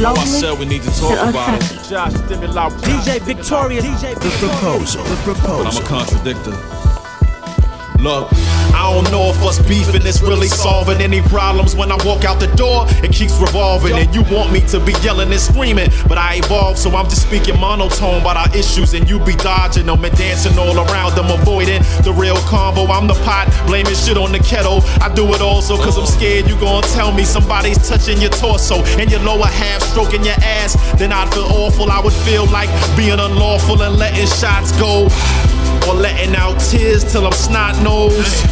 lonely I said we need to talk and about it. unhappy. Josh, DJ Victoria. DJ The proposal. The But I'm a contradictor. Look, I don't know if us beefing is really solving any problems. When I walk out the door, it keeps revolving. And you want me to be yelling and screaming, but I evolve, so I'm just speaking monotone about our issues. And you be dodging them and dancing all around them, avoiding the real combo. I'm the pot, blaming shit on the kettle. I do it also cause I'm scared you gon' tell me somebody's touching your torso and your lower half stroking your ass. Then I'd feel awful. I would feel like being unlawful and letting shots go. Or letting out tears till I'm snot nosed.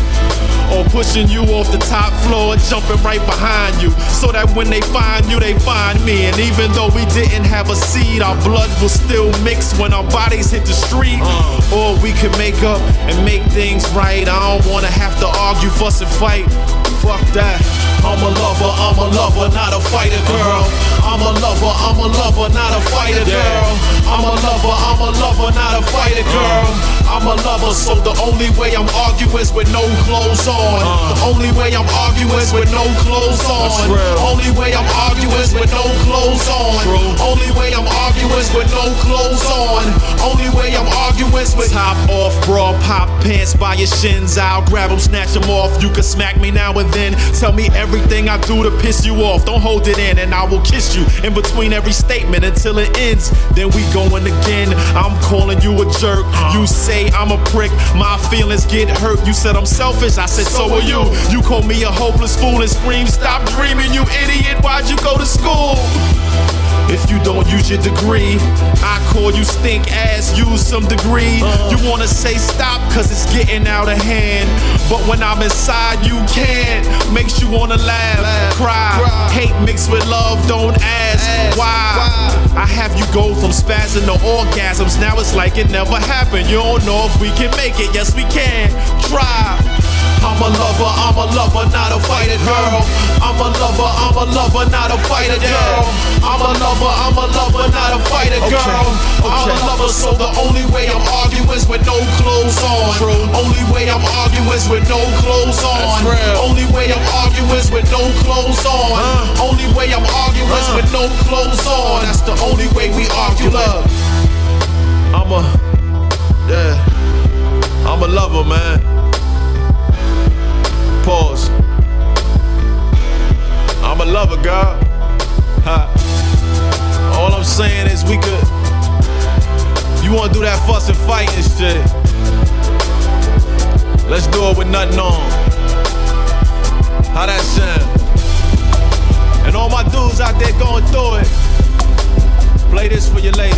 Or pushing you off the top floor and jumping right behind you. So that when they find you, they find me. And even though we didn't have a seed, our blood will still mix when our bodies hit the street. Uh. Or we could make up and make things right. I don't wanna have to argue, fuss, and fight. Fuck that. I'm a lover, I'm a lover, not a fighter, girl. I'm a lover, I'm a lover, not a fighter, girl. I'm a lover, I'm a lover, not a fighter, uh. girl. I'm a lover, so the only way I'm arguing is with no clothes on. The only way I'm arguing is with no clothes on. Only way I'm arguing is with no clothes on. I'm with no clothes on. Only way I'm arguing is with top off, bra, pop pants by your shins. I'll grab them, snatch them off. You can smack me now and then. Tell me everything I do to piss you off. Don't hold it in, and I will kiss you in between every statement until it ends. Then we going again. I'm calling you a jerk. You say I'm a prick. My feelings get hurt. You said I'm selfish. I said so are you. You call me a hopeless fool and scream, "Stop dreaming, you idiot! Why'd you go to school?" If you don't use your degree, I call you stink ass, use some degree. Uh. You wanna say stop, cause it's getting out of hand. But when I'm inside, you can't. Makes you wanna laugh, cry. Hate mixed with love, don't ask why. I have you go from spazzing to orgasms. Now it's like it never happened. You don't know if we can make it. Yes, we can. Try. I'm a lover, I'm a lover, not a fighter girl. I'm a lover, I'm a lover, not a fighter girl. I'm a lover, I'm a lover, not a fighter girl. I'm a lover, so the only way I'm arguing is with no clothes on. Only way I'm arguing is with no clothes on. Only way I'm arguing is with no clothes on. Only way I'm arguing is with no clothes on. That's the only way we argue. Love. I'm a, yeah, I'm a lover, man. gonna do that fuss and fight and shit. Let's do it with nothing on. How that sound? And all my dudes out there going through it. Play this for your lady.